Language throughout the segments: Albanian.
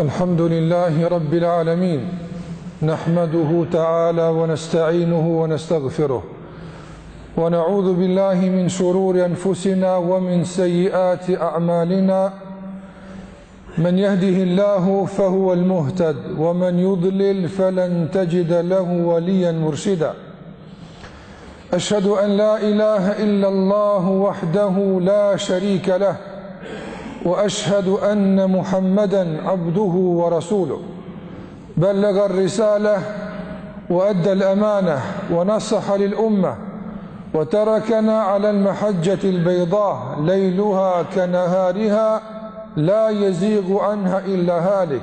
الحمد لله رب العالمين نحمده تعالى ونستعينه ونستغفره ونعوذ بالله من شرور أنفسنا ومن سيئات أعمالنا من يهده الله فهو المهتد ومن يضلل فلن تجد له وليا مرشدا أشهد أن لا إله إلا الله وحده لا شريك له وأشهد أن محمدا عبده ورسوله بلغ الرسالة وأدى الأمانة ونصح للأمة وتركنا على المحجة البيضاء ليلها كنهارها لا يزيغ عنها إلا هالك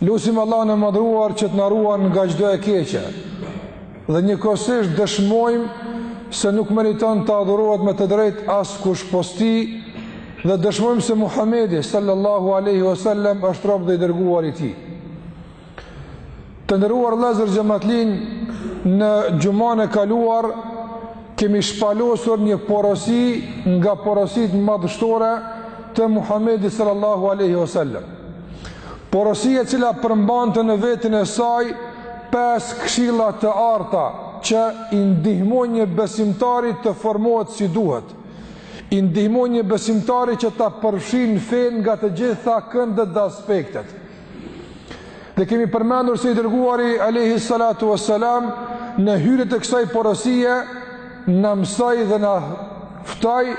Lusim Allahun e Madhëruar që të na ruan nga çdo e keqe. Dhe njëkohësisht dëshmojmë se nuk meriton të adhurohet me të drejtë askush pos Tij dhe dëshmojmë se Muhamedi sallallahu alaihi wasallam është rob dhe i dërguar i tij. Të nderuar vëllezër xhematlinj në xhumanë e kaluar kemi shpalosur një porosi nga porositë madhështore të Muhamedi sallallahu alaihi wasallam. Porosia e cila përmbante në veten e saj pesë këshilla të arta që i ndihmojnë një besimtari të formohet si duhet. I ndihmojnë një besimtari që ta përfshijë fenë nga të gjitha këndet dhe aspektet. Dhe kemi përmendur se i dërguari alayhi salatu wassalam në hyrje të kësaj porosie na mësoi dhe na ftoi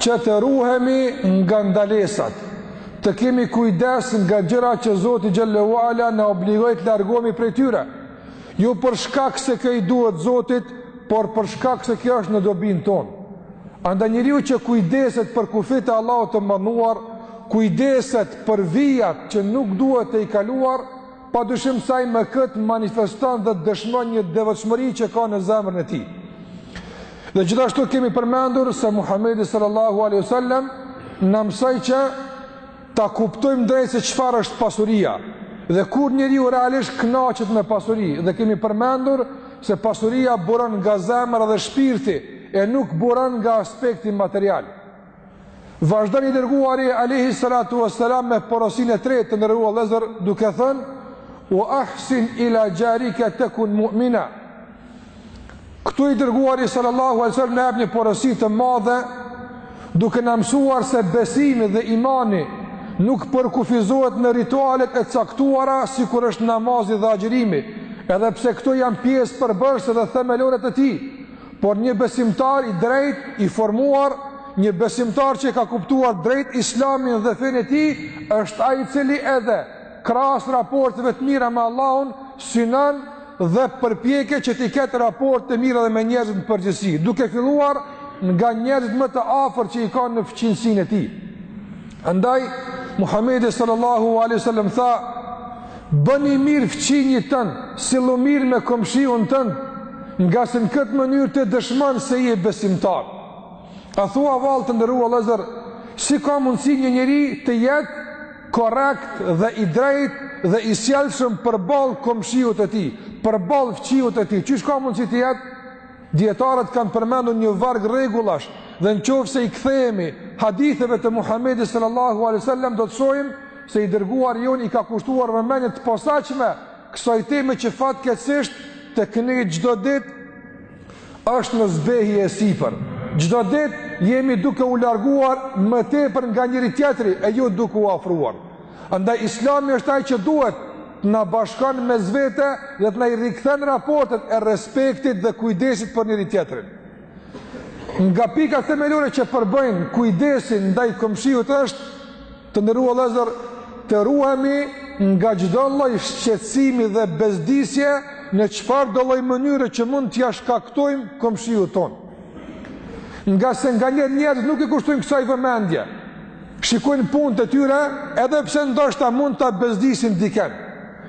që të ruhemi nga ndalesat, të kemi kujdes nga gjëra që Zoti xhel-le ue ala na obligoi të largohemi prej tyre. Jo për shkak se kjo i duhet Zotit, por për shkak se kjo është në dobinë tonë. Andaj njeriu që kujdeset për kufijtë e Allahut të Madhëruar, kujdeset për vijat që nuk duhet t'i kaluar, Pa dyshim se ai me këtë manifeston dhe dëshmon një devotshmëri që ka në zemrën e tij. Dhe gjithashtu kemi përmendur se Muhamedi sallallahu alaihi wasallam na mësoi që ta kuptojmë drejt se çfarë është pasuria dhe kur njeriu realisht kënaqet me pasuri dhe kemi përmendur se pasuria buron nga zemra dhe shpirti e nuk buron nga aspekti material. Vazhdon i dërguari alejhi salatu vesselam me porosinë e tretë të nderuar vëllezër duke thënë wa ahsin ila jarika takun mu'mina. Këtu i dërguari sallallahu alaihi wasallam na jep një porosi të madhe duke na mësuar se besimi dhe imani nuk përkufizohet në ritualet e caktuara sikur është namazi dhe agjërimi, edhe pse këto janë pjesë përbërëse dhe themelore të tij. Por një besimtar i drejtë, i formuar, një besimtar që e ka kuptuar drejt Islamin dhe fenë e tij, është ai i cili edhe krahas raporteve të mira me Allahun, synon dhe përpiqet që të ketë raporte të mira dhe me njerëzit në përgjithësi, duke filluar nga njerëzit më të afërt që i ka në fqinjësinë e tij. Andaj Muhamedi sallallahu alaihi wasallam tha, Bëji mirë fqinjit tënd, sillu mirë me komshiun tënd, ngase në këtë mënyrë ti dëshmon se je besimtar. A thua vallë të nderuar vëllezër, si ka mundësi një njeri të jetë korrekt dhe i drejtë dhe i sjellshëm përballë komshiut të tij, përballë fqinjit të tij? Qysh ka mundësi të jetë? Dijetarët kanë përmendur një varg rregullash dhe në qoftë se i kthehemi haditheve të Muhamedit sallallahu alaihi wasallam do të shohim se i dërguari jonë i ka kushtuar vëmendje të posaçme kësaj teme që fatkeqësisht tek ne çdo ditë është në zbehje e sipër. Çdo ditë jemi duke u larguar më tepër nga njëri tjetri e jo duke u afruar. Andaj Islami është ai që duhet të na bashkon mes vete dhe të na i rikthen raportet e respektit dhe kujdesit për njëri tjetrin. Nga pikat themelore që përbëjnë kujdesin ndaj komshiut është të nderuar vëllezër të ruhemi nga çdo lloj shqetësimi dhe bezdisje në çfarëdo lloj mënyre që mund t'ia shkaktojmë komshiut tonë. Ngase nganjëherë njerëzit nuk i kushtojnë kësaj vëmendje. Shikojnë punët e tyre edhe pse ndoshta mund ta bezdisin dikënd.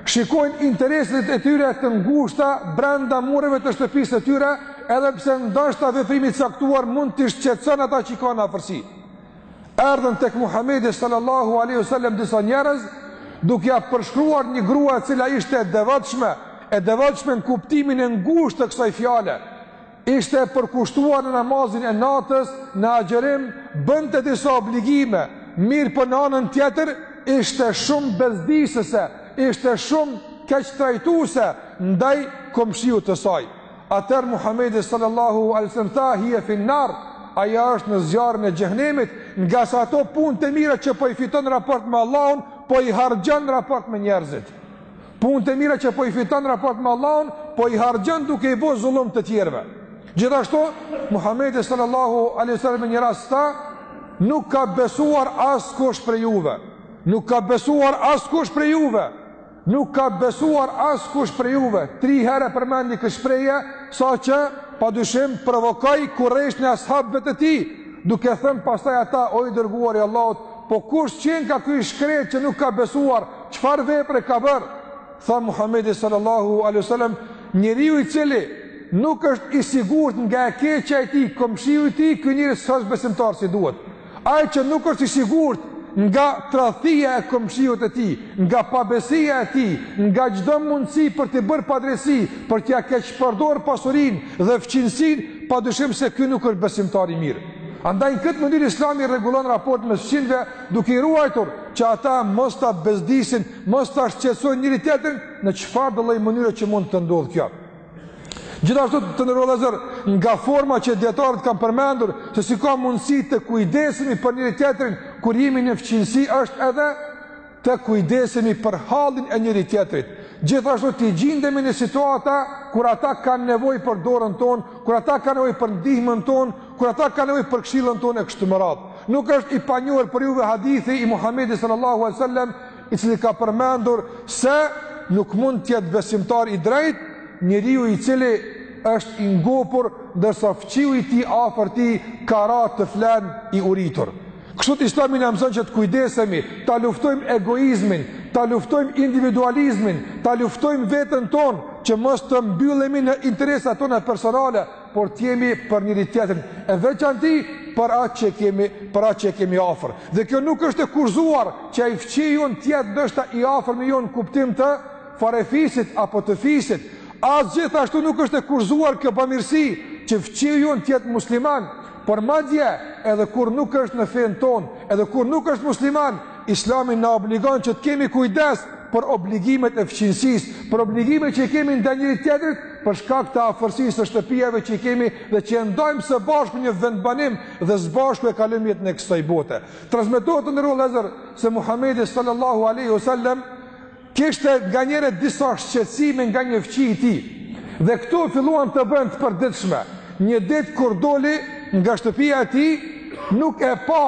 Shikojnë intereset e tyre të ngushta brenda mureve të shtëpisë të tyre edhe pse ndoshta veprimi i caktuar mund t'i shqetëson ata që i ka në afërsi. Erdhën tek Muhamedi sallallahu alaihi wasallam disa njerëz duke ia përshkruar një grua e cila ishte e devotshme, e devotshme në kuptimin e ngushtë të kësaj fjale, Ishte e përkushtuar në namazin e natës, në agjërim, bënte disa obligime, mirëpo në anën tjetër ishte shumë bezdisëse, ishte shumë keqtrajtuese ndaj komshiut të saj. Atëherë Muhamedi sallallahu alaihi wasallam tha: "Hiya fi nar", ajo është në zjarrin e xhehenemit, ngase ato punët e mira që po i fiton raport me Allahun, po i harxhon raport me njerëzit. Punët e mira që po i fiton raport me Allahun, po i harxhon duke i bo zullum të tjerëve. Gjithashtu, Muhamedi sallallahu alaihi wasallam një rast tha, nuk ka besuar askush prej juve. Nuk ka besuar askush prej juve. Nuk ka besuar askush prej juve. Tri herë përmendi këtë shprehje, saqë padyshim provokoi kureshtjen e ashabëve të tij, duke thënë pastaj ata o i dërguari i Allahut, Po kush qenka ky i shkretë që nuk ka besuar, çfarë vepre ka bërë? Tha Muhamedi sallallahu a.s. Njeriu i cili nuk është i sigurt nga e keqja e tij, komshiu i tij, ky njeri s'është besimtar si duhet. Ai që nuk është i sigurt nga tradhtia e komshiut të tij, nga pabesia e tij, nga çdo mundësi për t'i bërë padrejtësi, për t'ia keqpërdor pasurinë dhe fqinjësinë, pa dyshim se ky nuk është besimtar i mirë. Andaj në këtë mënyrë Islami rregullon raportin mes fqinjëve duke i ruajtur që ata mos ta bezdisin, mos ta shqetësojnë njëri tjetrin në çfarëdo lloj mënyre që mund të ndodhë kjo. Gjithashtu të nderuar vëllezër nga forma që dijetarët kanë përmendur se si ka mundësi të kujdesemi për njëri tjetrin kur jemi në fqinjësi është edhe të kujdesemi për hallin e njëri-tjetrit, gjithashtu t'i gjindemi në situata kur ata kanë nevojë për dorën tonë, kur ata kanë nevojë për ndihmën tonë, kur ata kanë nevojë për këshillën tonë e kështu me radhë. Nuk është i panjohur për juve hadithi i Muhammedit sallallahu alaihi wasallam, i cili ka përmendur se nuk mund të jetë besimtar i drejtë njeriu i cili është i ngopur, ndërsa fqiu i tij afër tij ka ra të flenë i uritur. Kështu Islami na mëson që të kujdesemi, ta luftojmë egoizmin, ta luftojmë individualizmin, ta luftojmë veten tonë që mos të mbyllemi në interesat tona personale, por të jemi për njëri-tjetrin, e në veçanti për atë që kemi, për atë që kemi afër. Dhe kjo nuk është e kushtëzuar që ai fqiu jonë të jetë ndoshta i afërmi jonë në kuptim të farefisit apo të fisit. As gjithashtu nuk është e kushtëzuar kjo bamirësi që fqiu jonë të jetë musliman, Por madje, edhe kur nuk është në fenë tonë, edhe kur nuk është musliman, Islami na obligon që të kemi kujdes për obligimet e fqinjësisë, për obligimet që i kemi ndaj njëri-tjetrit, për shkak të afërsisë së shtëpive që i kemi dhe që e ndajmë së bashku një vendbanim dhe së bashku e kalojmë jetën e kësaj bote. Transmetohet të nderuar vëllezër se Muhamedi sallallahu alaihi wasallam Kishte nganjëherë disa shqetësime nga një fqinj i tij, dhe këto filluan të bëhen të përditshme. Një ditë kur doli nga shtëpia e tij, nuk e pa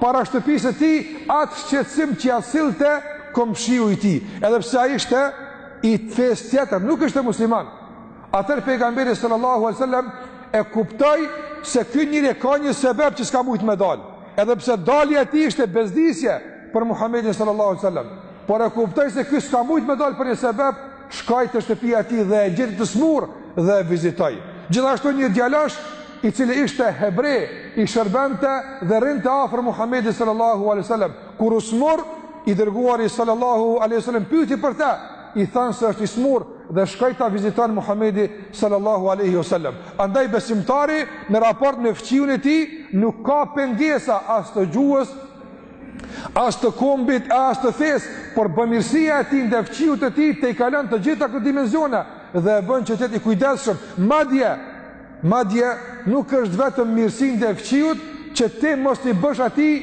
para shtëpisë së tij atë shqetësim që ia sillte komshiu i tij, edhe pse ai ishte i fesë tjetër, nuk ishte musliman. Atëherë pejgamberi sallallahu alaihi wasallam e kuptoi se ky njeri ka një sebeb që s'ka mujt me dalë, edhe pse dalja e tij ishte bezdisje. për Muhammedin sallallahu alaihi wasallam. Por e kuptoi se ky s'ka mujt me dal për një sebeb, shkoi te shtëpia e tij dhe e gjeti të smurë dhe e vizitoi. Gjithashtu një djalosh i cili ishte hebre, i shërbente dhe rrinte afër Muhammedit sallallahu alaihi wasallam. Kur u smur, i dërguari sallallahu alaihi wasallam pyeti për te, i thanë se është i smurë dhe shkoi ta viziton Muhamedi sallallahu alaihi wasallam. Andaj besimtari në raport me fqiun e tij nuk ka pengesa as të gjuhës as të kombit, as të fesë, por bamirësia e tij ndaj fqiut të tij tejkalon të gjitha këto dimensione dhe e bën që të jetë i kujdesshëm. Madje, madje nuk është vetëm mirësi ndaj fqiut që ti mos t'i bësh atij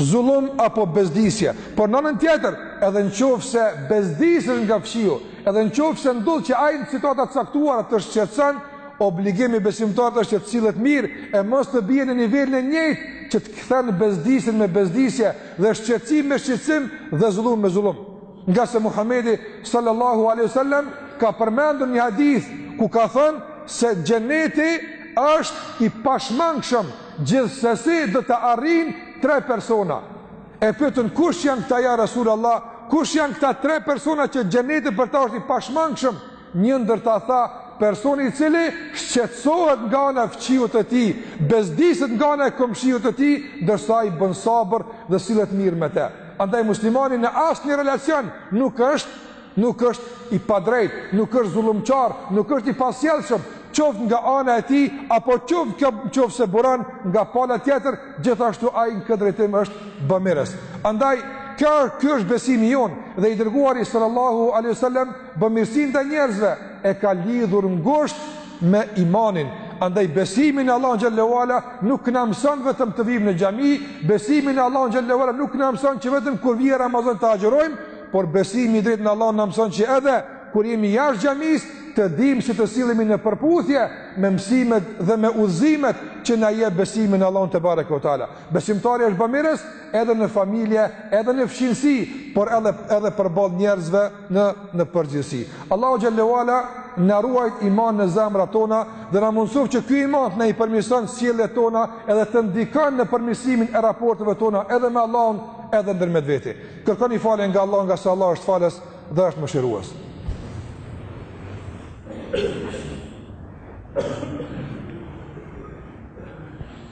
zullum apo bezdisje, por në anën tjetër, edhe në qoftë se bezdisesh nga fqiu, edhe në qoftë se ndodh që ai në situata të caktuara të shqetëson, obligim i besimtarit është që të sillet mirë e mos të bie në nivelin e njëjtë që të kthen bezdisjen me bezdisje dhe shqetësim me shqetësim dhe zullum me zullum. Ngase Muhamedi sallallahu alaihi wasallam ka përmendur një hadith ku ka thënë se xheneti është i pashmangshëm, gjithsesi do ta arrijnë tre persona. E pyetën kush janë këta ja Rasulullah, kush janë këta tre persona që xheneti për ta është i pashmangshëm? Një ndër ta tha, personi i cili shqetësohet nga ana e fqijut të tij, bezdiset nga ana e komshiut të tij, ndërsa ai bën sabër dhe sillet mirë me të. Andaj muslimani në asnjë relacion nuk është nuk është i padrejtë, nuk është zullumqar, nuk është i pasjellshëm, qoftë nga ana e tij apo qoftë qoftë se buron nga pala tjetër, gjithashtu ai në këtë drejtim është bamirës. Andaj kjo ky është besimi jonë dhe i dërguari sallallahu alaihi wasallam Bamirësinë ndaj njerëzve e ka lidhur ngusht me imanin. Andaj besimi në Allahun xhallahu ala nuk na mëson vetëm të vijmë në xhami, besimi në Allahun xhallahu ala nuk na mëson që vetëm kur vjen Ramazan të agjërojmë, por besimi i drejtë në Allahun na mëson që edhe kur jemi jashtë xhamisë të dimë si të sillemi në përputhje me mësimet dhe me udhëzimet që na jep besimi në Allahun tebareke ve teala. Besimtari është bamirës edhe në familje, edhe në fqinjësi, por edhe edhe përballë njerëzve në në përgjithësi. Allahu xhallahu ala na ruajtë imanin në zemrat tona dhe na mundësoftë që ky iman të na i përmirëson sjelljet tona edhe të ndikon në përmirësimin e raporteve tona edhe me Allahun edhe ndërmjet veti. Kërkoni falje nga Allahu ngase Allahu është falës dhe është mëshirues.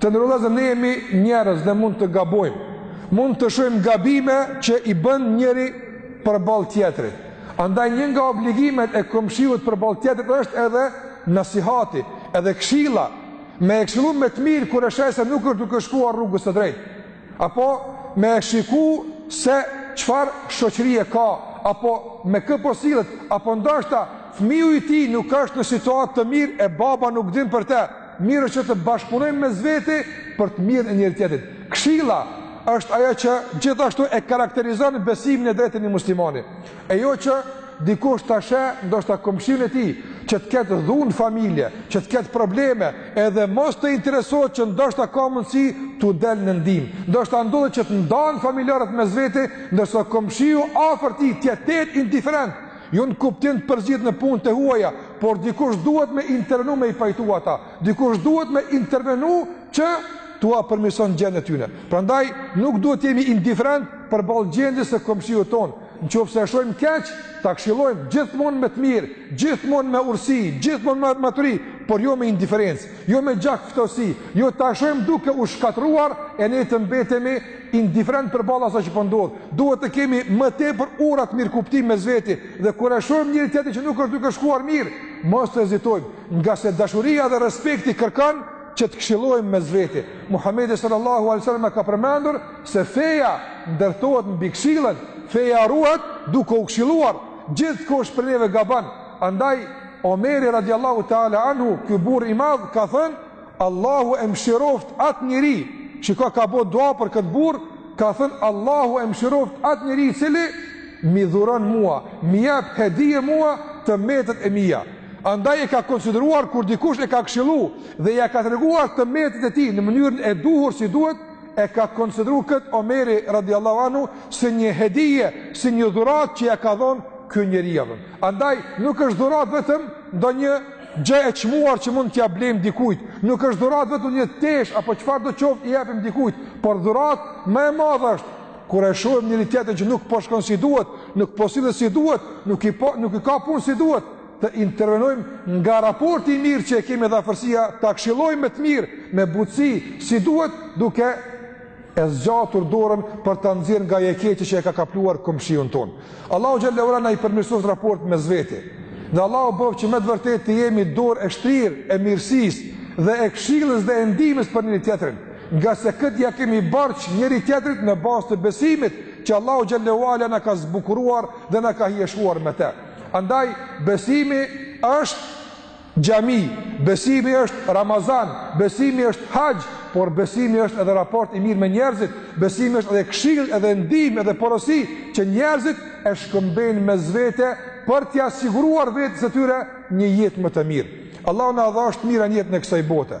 Të nderuar vëllezër, ne jemi njerëz dhe mund të gabojmë. Mund të shohim gabime që i bën njëri përballë tjetrit. Andaj një nga obligimet e komshiut përballë tjetrit është edhe nasihati, edhe kshila, me e kshilu me të mirë kur e sheh se nuk është duke shkuar rrugës së drejtë. Apo me e shiku se çfarë shoqërie ka, apo me kë po sillet, apo ndoshta fmiu i tij nuk është në situatë të mirë e baba nuk din për te. Mirë është që të bashkëpunojmë mes vete për të mirën e njëri-tjetrit. Këshilla është ajo që gjithashtu e karakterizon besimin e drejtë të një muslimani. E jo që dikush ta sheh, ndoshta komshiun e tij, që të ketë dhunë në familje, që të ketë probleme, edhe mos të interesohet që ndoshta ka mundësi t'u del në ndihmë. Ndoshta ndodhet që të ndahen familjarët mes vete, ndërsa komshiu afër tij të jetë indiferent Jo në kuptim të përzihesh në punë të huaja, por dikush duhet me intervenu me i pajtu ata, dikush duhet me intervenu që t'ua përmirëson gjendjen e tyne. Prandaj, nuk duhet të jemi indiferent përballë gjendjes së komshiut tonë, në qoftë se e shohim keq, ta këshillojmë gjithmonë me të mirë, gjithmonë me urtësi, gjithmonë me maturi, por jo me indiferencë, jo me gjakftohtësi, jo ta shohim duke u shkatërruar e ne të mbetemi indiferent përballë asaj që po ndodh. Duhet të kemi më tepër ura të mirëkuptimit mes veti dhe kur e shohim njëri-tjetrin që nuk është duke shkuar mirë, mos të hezitojmë, ngase dashuria dhe respekti kërkon që të këshillojmë mes veti. Muhamedi sallallahu alaihi wasallam e ka përmendur se feja ndërtohet mbi këshillën, feja ruhet duke u këshilluar. Gjithkush prej neve gabon. Andaj Omeri radiallahu ta'ala anhu, ky burrë i madh, ka thënë, Allahu e mëshiroftë atë njeri që ka ka bo dua për këtë burrë, ka thënë Allahu e mëshiroftë atë njeri i cili m'i dhuron mua, m'i jep hedije mua të metat e mia. Andaj e ka konsideruar kur dikush e ka këshillu dhe ia ka treguar të metat e tij në mënyrën e duhur si duhet, e ka konsideruar këtë Omeri radiallahu anhu si një hedije, si një dhuratë që ia ka dhonë ky njeri jadhën. Andaj nuk është dhuratë vetëm ndonjë Gjë e çmuar që mund t'ia blejmë dikujt, nuk është dhuratë vetëm një tesh apo çfarëdo qoftë i japim dikujt, por dhuratë më e madhe është kur e shohim njëri-tjetrin që nuk po shkon si duhet, nuk po sillet si duhet, nuk i po, nuk i ka punë si duhet, të intervenojmë nga raporti i mirë që e kemi dhe afërsia, ta këshillojmë me të mirë, me butësi, si duhet, duke e zgjatur dorën për ta nxjerrë nga ajo e keqja që e ka kapluar komshiun tonë. Allahu xhallahu ala na i përmirësoft raportet mes vete. Dhe Allahu bëftë që me të vërtetë të jemi dorë e shtrirë e mirësisë dhe e këshillës dhe e ndihmës për njëri-tjetrin, ngase këtë ia kemi borxh njëri-tjetrit në bazë të besimit që Allahu xhallahu ala na ka zbukuruar dhe na ka hijeshuar me të. Andaj besimi është Xhami, besimi është Ramazan, besimi është Haxh, por besimi është edhe raport i mirë me njerëzit, besimi është edhe këshillë, edhe ndihmë, edhe porosi që njerëzit e shkëmbejnë mes vete për t'ia siguruar vetes së tyre një jetë më të mirë. Allahu na dhashtë të mira në jetën e kësaj bote.